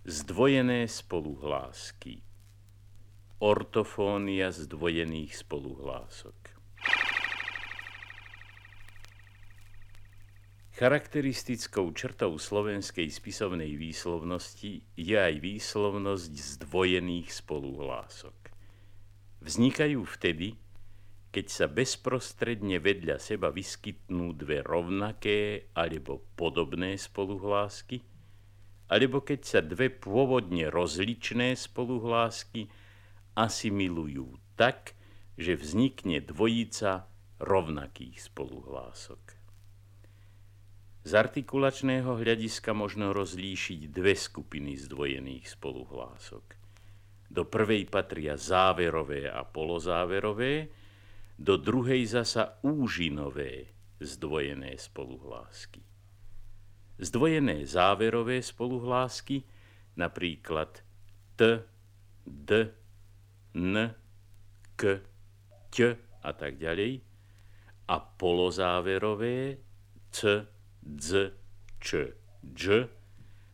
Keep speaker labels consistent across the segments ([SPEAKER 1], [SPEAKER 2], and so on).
[SPEAKER 1] Zdvojené spoluhlásky. Ortofónia zdvojených spoluhlások. Charakteristickou črtou slovenskej spisovnej výslovnosti je aj výslovnosť zdvojených spoluhlások. Vznikajú vtedy, keď sa bezprostredne vedľa seba vyskytnú dve rovnaké alebo podobné spoluhlásky, alebo keď sa dve pôvodne rozličné spoluhlásky asimilujú tak, že vznikne dvojica rovnakých spoluhlások. Z artikulačného hľadiska možno rozlíšiť dve skupiny zdvojených spoluhlások. Do prvej patria záverové a polozáverové, do druhej zasa úžinové zdvojené spoluhlásky. Zdvojené záverové spoluhlásky, napríklad t, d, n, k, ť a tak ďalej, a polozáverové c, dz, č, dž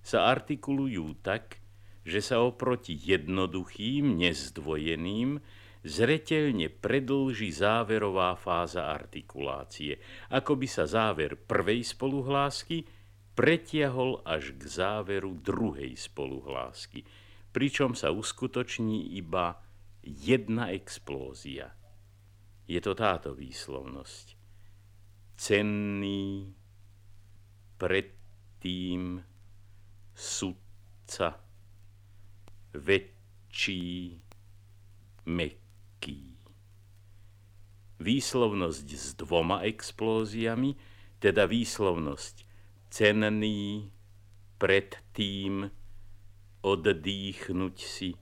[SPEAKER 1] sa artikulujú tak, že sa oproti jednoduchým, nezdvojeným, zreteľne predlží záverová fáza artikulácie, ako by sa záver prvej spoluhlásky pretiahol až k záveru druhej spoluhlásky, pričom sa uskutoční iba jedna explózia. Je to táto výslovnosť. Cenný, predtým sudca, väčší, meký. Výslovnosť s dvoma explóziami, teda výslovnosť cenný, predtým, oddýchnuť si,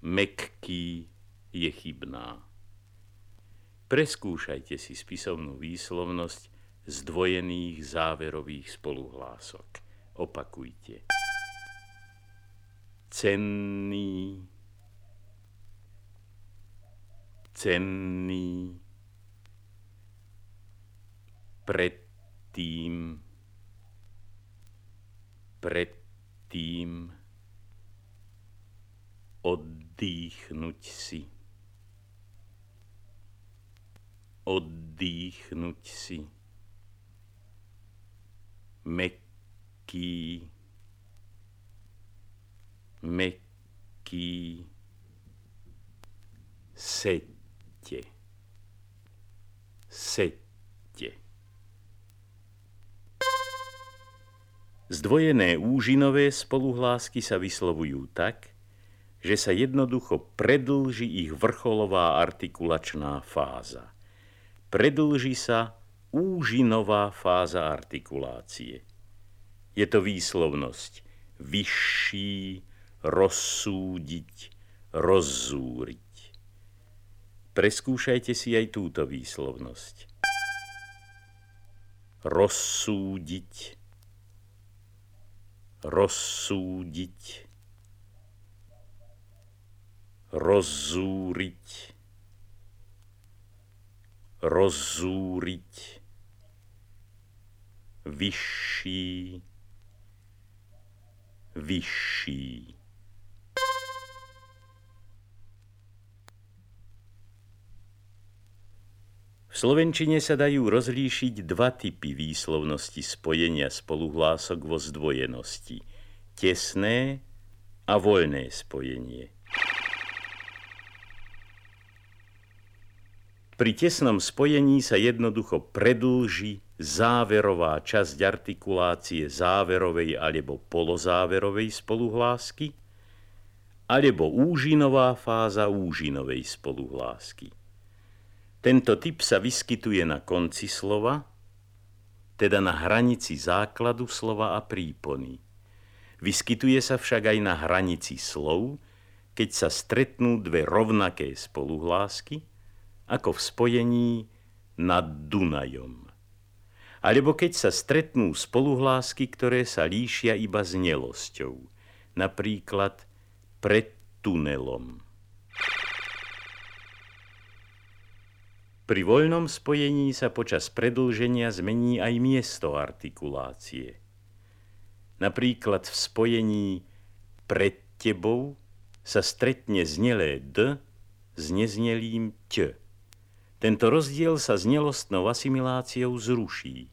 [SPEAKER 1] mekký je chybná. Preskúšajte si spisovnú výslovnosť zdvojených záverových spoluhlások. Opakujte. Cenný, cenný, predtým, predtým, oddýchnuť si. Oddýchnuť si meký, meký, sete, sete. Zdvojené úžinové spoluhlásky sa vyslovujú tak, že sa jednoducho predlží ich vrcholová artikulačná fáza. Predlží sa úžinová fáza artikulácie. Je to výslovnosť vyšší, rozsúdiť, rozzúriť. Preskúšajte si aj túto výslovnosť. Rozsúdiť, rozsúdiť, rozzúriť, rozzúriť vyšší, vyšší. V slovenčine sa dajú rozlíšiť dva typy výslovnosti spojenia spoluhlások vo zdvojenosti. Tesné a voľné spojenie. Pri tesnom spojení sa jednoducho predlží záverová časť artikulácie záverovej alebo polozáverovej spoluhlásky, alebo úžinová fáza úžinovej spoluhlásky. Tento typ sa vyskytuje na konci slova, teda na hranici základu slova a prípony. Vyskytuje sa však aj na hranici slov, keď sa stretnú dve rovnaké spoluhlásky, ako v spojení nad Dunajom alebo keď sa stretnú spoluhlásky, ktoré sa líšia iba znelosťou, napríklad pred tunelom. Pri voľnom spojení sa počas predlženia zmení aj miesto artikulácie. Napríklad v spojení pred tebou sa stretne znelé D s neznelým T. Tento rozdiel sa znelostnou asimiláciou zruší.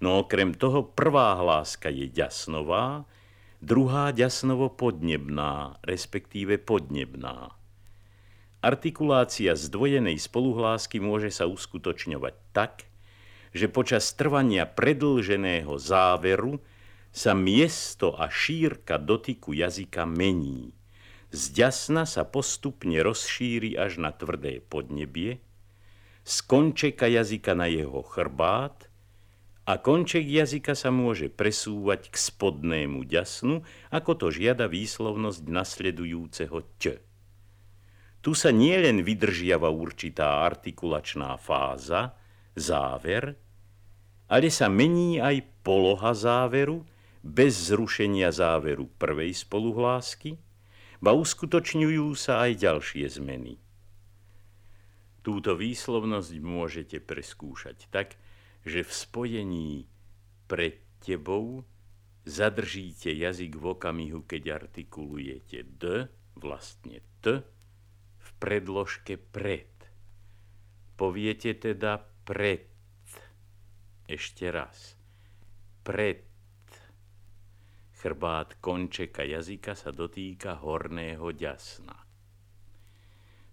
[SPEAKER 1] No okrem toho prvá hláska je ďasnová, druhá ďasnovo-podnebná, respektíve podnebná. Artikulácia zdvojenej spoluhlásky môže sa uskutočňovať tak, že počas trvania predlženého záveru sa miesto a šírka dotyku jazyka mení. Z ďasna sa postupne rozšíri až na tvrdé podnebie, z končeka jazyka na jeho chrbát a konček jazyka sa môže presúvať k spodnému ďasnu, ako to žiada výslovnosť nasledujúceho ť. Tu sa nielen vydržiava určitá artikulačná fáza, záver, ale sa mení aj poloha záveru bez zrušenia záveru prvej spoluhlásky, ba uskutočňujú sa aj ďalšie zmeny. Túto výslovnosť môžete preskúšať tak, že v spojení pred tebou zadržíte jazyk v okamihu, keď artikulujete d, vlastne t, predložke pred. Poviete teda pred ešte raz. Pred. Chrbát končeka jazyka sa dotýka horného ďasna.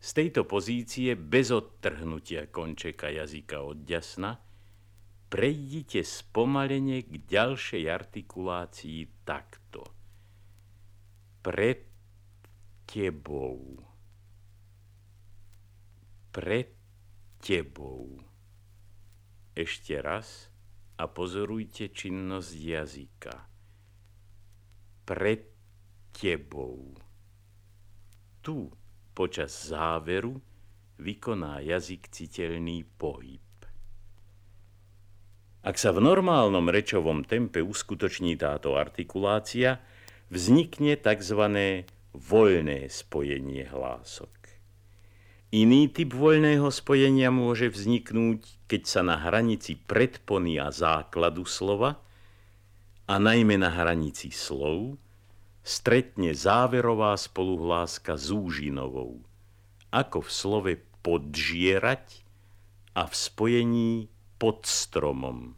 [SPEAKER 1] Z tejto pozície bez odtrhnutia končeka jazyka od ďasna prejdite spomalene k ďalšej artikulácii takto. Pred tebou. Pred tebou. Ešte raz a pozorujte činnosť jazyka. Pred tebou. Tu počas záveru vykoná jazyk citeľný pohyb. Ak sa v normálnom rečovom tempe uskutoční táto artikulácia, vznikne tzv. voľné spojenie hlások. Iný typ voľného spojenia môže vzniknúť, keď sa na hranici predpony a základu slova, a najmä na hranici slov, stretne záverová spoluhláska s úžinovou, ako v slove podžierať a v spojení pod stromom,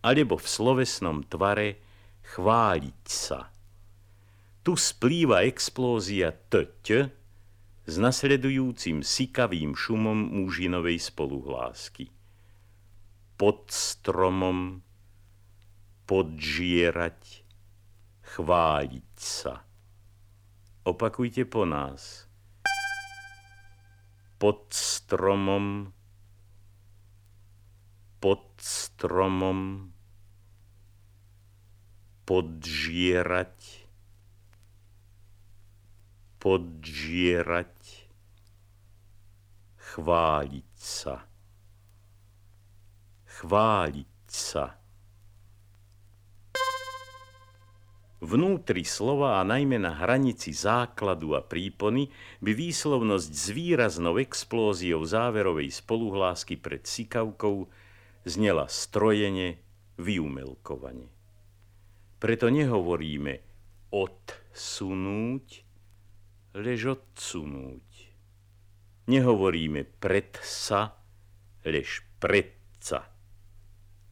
[SPEAKER 1] alebo v slovesnom tvare chváliť sa. Tu splýva explózia t s nasledujúcim sikavým šumom mužinovej spoluhlásky. Pod stromom podžierať, chváliť sa. Opakujte po nás. Pod stromom, pod stromom, podžierať, podžierať, chváliť sa. Chváliť sa. Vnútri slova a najmä na hranici základu a prípony by výslovnosť s výraznou explóziou záverovej spoluhlásky pred sikavkou znela strojene, vyumelkovane. Preto nehovoríme odsunúť, lež odsunúť. Nehovoríme pred sa, lež predca.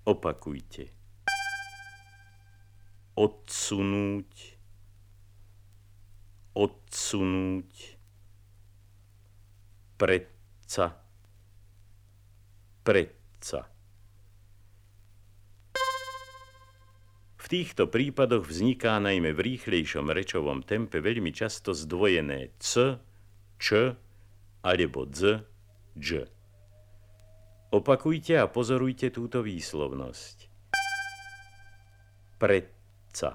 [SPEAKER 1] Opakujte. Odsunúť, odsunúť, predca, predca. V týchto prípadoch vzniká najmä v rýchlejšom rečovom tempe veľmi často zdvojené c, č alebo dz, dž. Opakujte a pozorujte túto výslovnosť. Predca.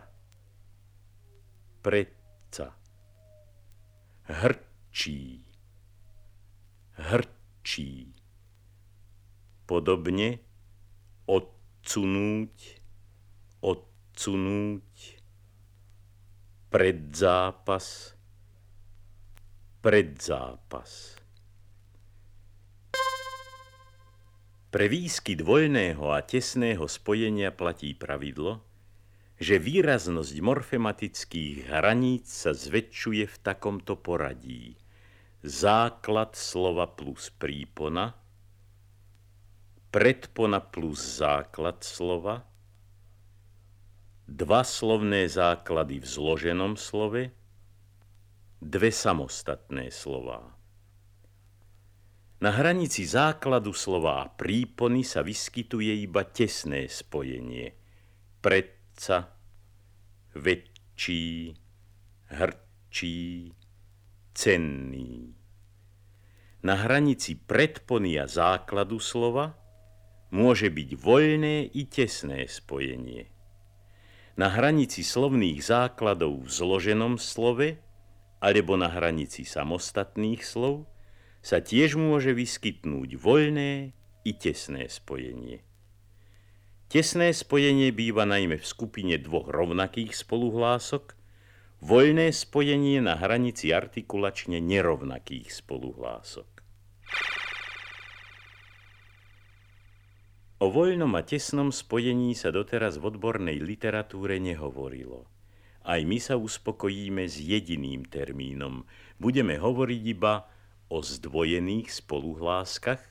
[SPEAKER 1] Predca. Hrčí. Hrčí. Podobne odsunúť, od odsunúť, predzápas, predzápas. Pre výsky dvojného a tesného spojenia platí pravidlo, že výraznosť morfematických hraníc sa zväčšuje v takomto poradí. Základ slova plus prípona, predpona plus základ slova, dva slovné základy v zloženom slove, dve samostatné slová. Na hranici základu slova a prípony sa vyskytuje iba tesné spojenie. Predca, väčší, hrčí, cenný. Na hranici predpony a základu slova môže byť voľné i tesné spojenie. Na hranici slovných základov v zloženom slove alebo na hranici samostatných slov sa tiež môže vyskytnúť voľné i tesné spojenie. Tesné spojenie býva najmä v skupine dvoch rovnakých spoluhlások, voľné spojenie na hranici artikulačne nerovnakých spoluhlások. O voľnom a tesnom spojení sa doteraz v odbornej literatúre nehovorilo. Aj my sa uspokojíme s jediným termínom. Budeme hovoriť iba o zdvojených spoluhláskach,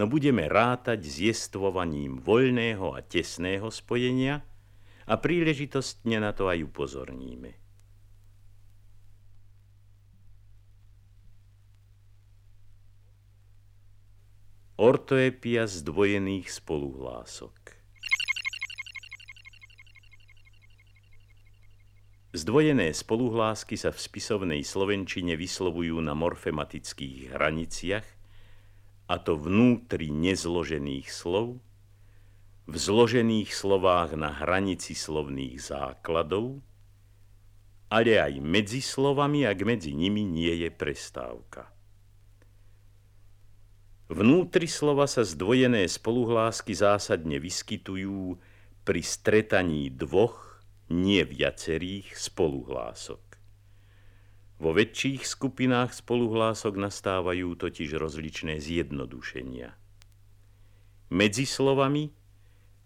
[SPEAKER 1] no budeme rátať s jestvovaním voľného a tesného spojenia a príležitostne na to aj upozorníme. Ortoepia zdvojených spoluhlások Zdvojené spoluhlásky sa v spisovnej slovenčine vyslovujú na morfematických hraniciach, a to vnútri nezložených slov, v zložených slovách na hranici slovných základov, ale aj medzi slovami, ak medzi nimi nie je prestávka. Vnútri slova sa zdvojené spoluhlásky zásadne vyskytujú pri stretaní dvoch nie viacerých spoluhlások. Vo väčších skupinách spoluhlások nastávajú totiž rozličné zjednodušenia. Medzi slovami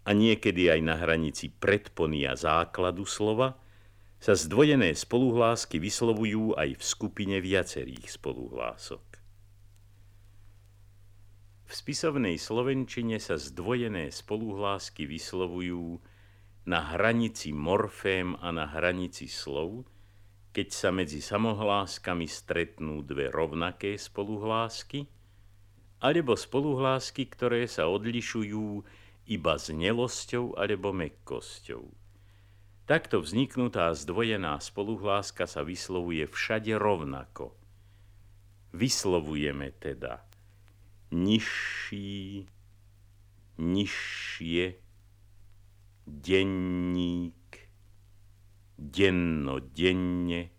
[SPEAKER 1] a niekedy aj na hranici predpony a základu slova sa zdvojené spoluhlásky vyslovujú aj v skupine viacerých spoluhlások. V spisovnej slovenčine sa zdvojené spoluhlásky vyslovujú na hranici morfém a na hranici slov, keď sa medzi samohláskami stretnú dve rovnaké spoluhlásky, alebo spoluhlásky, ktoré sa odlišujú iba znelosťou alebo mekkosťou. Takto vzniknutá zdvojená spoluhláska sa vyslovuje všade rovnako. Vyslovujeme teda nižší, nižšie, denník, dennodenne,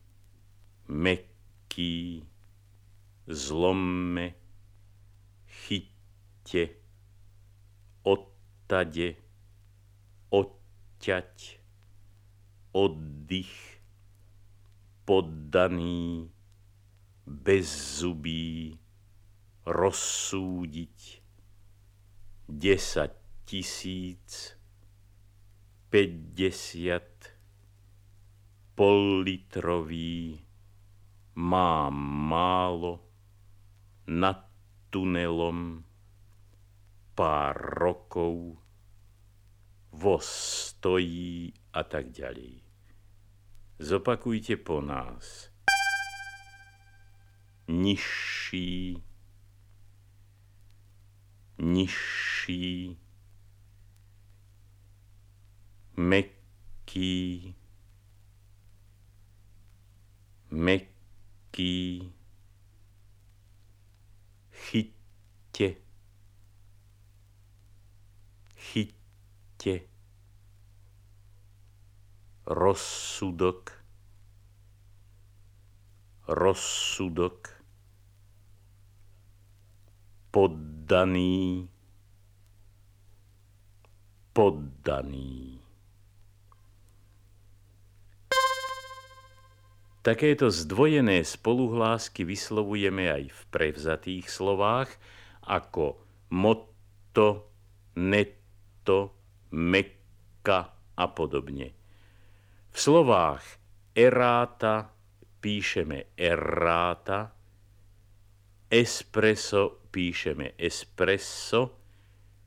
[SPEAKER 1] mekký, zlomme, chytte, odtade, odťať, oddych, poddaný, bezzubý, rozsúdiť, desať tisíc, 50 pollitrový, mám málo, nad tunelom pár rokov, voz stojí a tak ďalej. Zopakujte po nás. Nižší, nižší, meký, meký, chytte, chytte, rozsudok, rozsudok, poddaný, poddaný. Takéto zdvojené spoluhlásky vyslovujeme aj v prevzatých slovách ako motto, netto, mekka a podobne. V slovách eráta píšeme eráta, espresso píšeme espresso,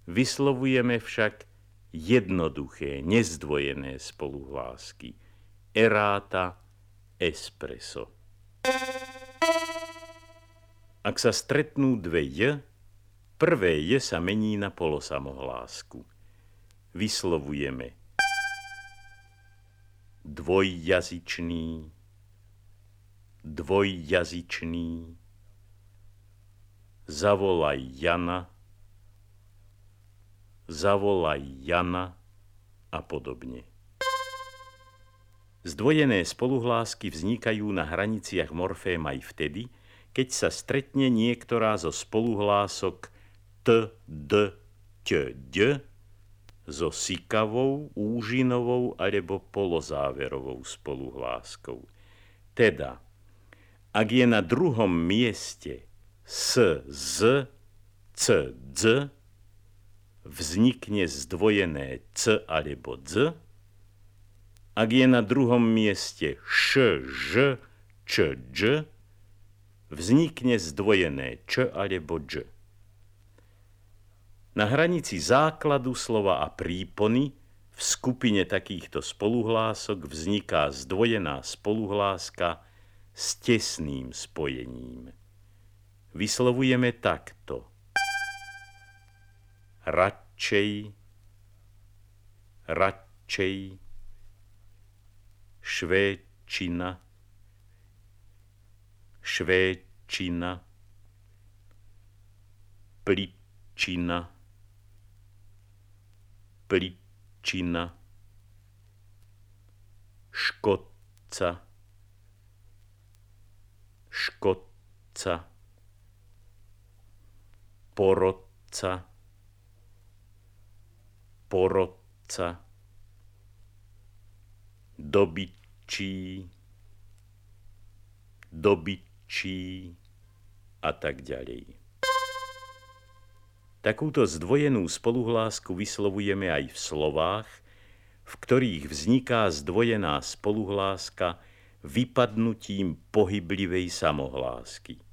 [SPEAKER 1] vyslovujeme však jednoduché, nezdvojené spoluhlásky. Eráta, espresso. Ak sa stretnú dve j, prvé j sa mení na polosamohlásku. Vyslovujeme dvojjazyčný, dvojjazyčný, zavolaj Jana, zavolaj Jana a podobne. Zdvojené spoluhlásky vznikajú na hraniciach morfém aj vtedy, keď sa stretne niektorá zo spoluhlások t, d, t, d so sikavou, úžinovou alebo polozáverovou spoluhláskou. Teda, ak je na druhom mieste s, z, c, d, vznikne zdvojené c alebo d. Ak je na druhom mieste š, ž, č, dž, vznikne zdvojené č alebo dž. Na hranici základu slova a prípony v skupine takýchto spoluhlások vzniká zdvojená spoluhláska s tesným spojením. Vyslovujeme takto. Radčej, radčej, švéčina, švéčina, pličina, pličina, škotca, škotca, porodca, porodca, dobyčí, dobyčí a tak ďalej. Takúto zdvojenú spoluhlásku vyslovujeme aj v slovách, v ktorých vzniká zdvojená spoluhláska vypadnutím pohyblivej samohlásky.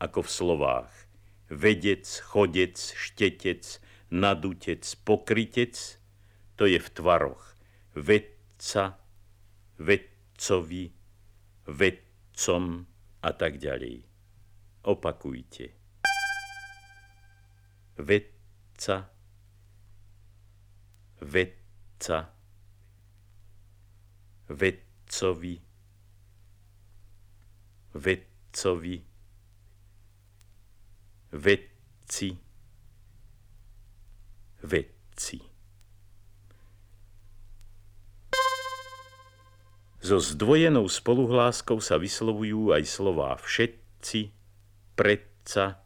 [SPEAKER 1] Ako v slovách vedec, chodec, štetec, nadutec, pokrytec, to je v tvaroch vedca, vedcovi, vedcom a tak ďalej. Opakujte. Vedca, vedca, vedcovi, vedcovi, vedci, vedci. So zdvojenou spoluhláskou sa vyslovujú aj slová všetci, predca,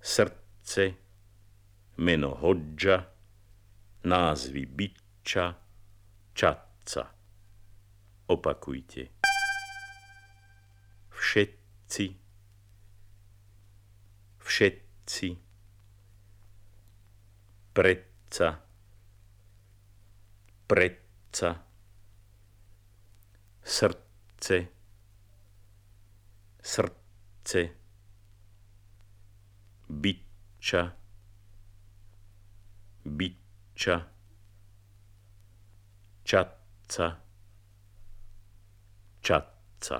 [SPEAKER 1] srdce, meno hodža, názvy byča, čatca. Opakujte všetci, všetci, predca, predca, srdce, srdce, byča, byča, čatca, čatca.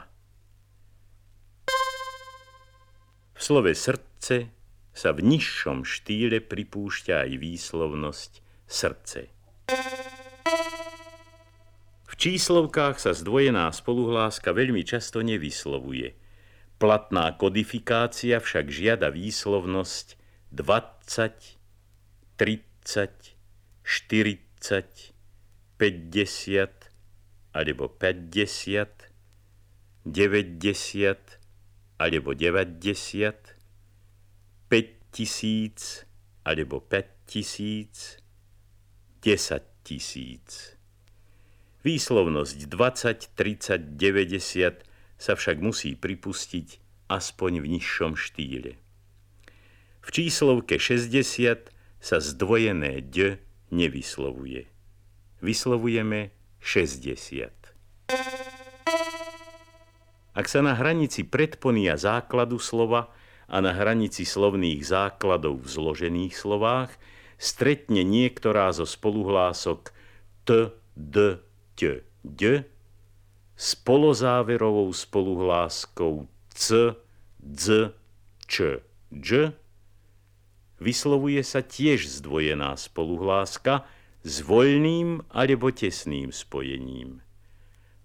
[SPEAKER 1] V slove srdce sa v nižšom štýle pripúšťa aj výslovnosť srdce. V číslovkách sa zdvojená spoluhláska veľmi často nevyslovuje. Platná kodifikácia však žiada výslovnosť 20, 30, 40, 50 alebo 50, 90 alebo 90, 5 tisíc alebo 5 tisíc, 10 tisíc. Výslovnosť 20, 30, 90 sa však musí pripustiť aspoň v nižšom štýle. V číslovke 60 sa zdvojené d nevyslovuje. Vyslovujeme 60. Ak sa na hranici predpony a základu slova a na hranici slovných základov v zložených slovách stretne niektorá zo spoluhlások t, d, t, d s polozáverovou spoluhláskou c, d, č, dž, vyslovuje sa tiež zdvojená spoluhláska s voľným alebo tesným spojením.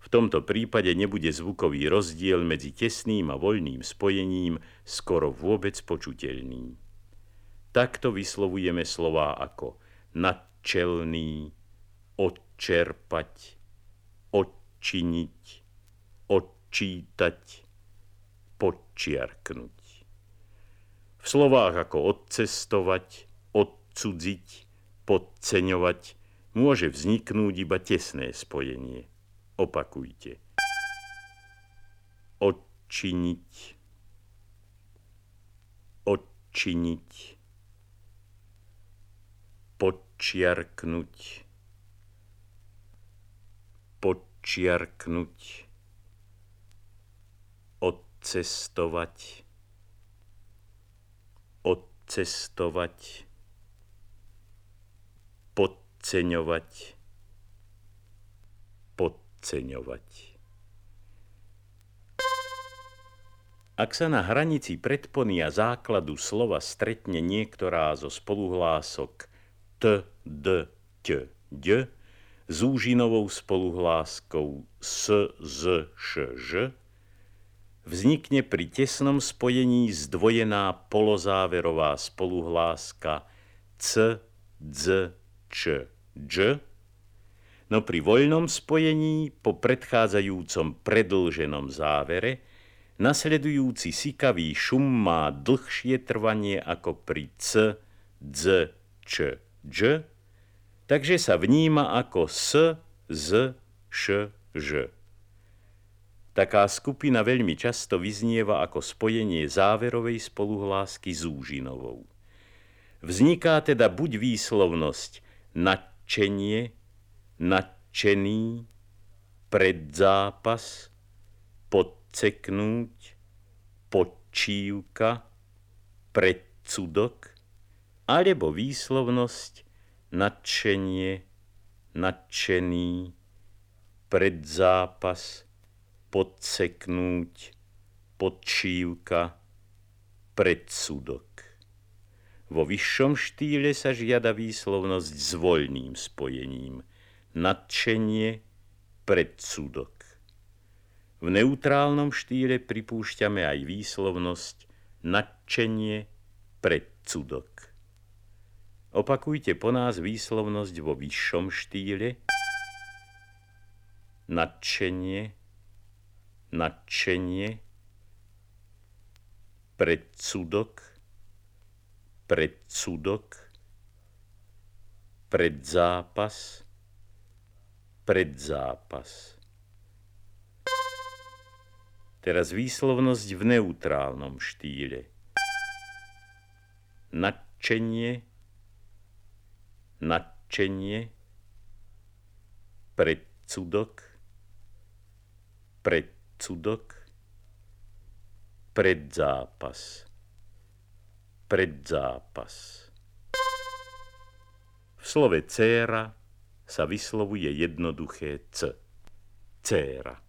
[SPEAKER 1] V tomto prípade nebude zvukový rozdiel medzi tesným a voľným spojením skoro vôbec počuteľný. Takto vyslovujeme slová ako nadčelný, odčerpať, odčiniť, odčítať, podčiarknúť. V slovách ako odcestovať, odcudziť, podceňovať môže vzniknúť iba tesné spojenie. Opakujte. Odčiniť. Odčiniť. Podčiarknúť. Podčiarknúť. Odcestovať. Odcestovať. Podceňovať podceňovať. Ak sa na hranici predpony a základu slova stretne niektorá zo spoluhlások t, d, t, d s úžinovou spoluhláskou s, z, š, ž, vznikne pri tesnom spojení zdvojená polozáverová spoluhláska c, dz, č, dž, no pri voľnom spojení po predchádzajúcom predlženom závere nasledujúci sikavý šum má dlhšie trvanie ako pri c, dz, č, dž, takže sa vníma ako s, z, š, ž. Taká skupina veľmi často vyznieva ako spojenie záverovej spoluhlásky s úžinovou. Vzniká teda buď výslovnosť nadčenie, nadšený, predzápas, podceknúť, podčívka, predsudok, alebo výslovnosť nadšenie, nadšený, predzápas, podseknúť, podčívka, predsudok. Vo vyššom štýle sa žiada výslovnosť s voľným spojením – nadšenie, predsudok. V neutrálnom štýle pripúšťame aj výslovnosť nadšenie, predsudok. Opakujte po nás výslovnosť vo vyššom štýle. Nadšenie, nadšenie, predsudok, predsudok, predzápas, predzápas. Teraz výslovnosť v neutrálnom štýle. Nadčenie, nadčenie, predsudok, predsudok, predzápas, predzápas. V slove céra sa vyslovuje jednoduché C. Céra.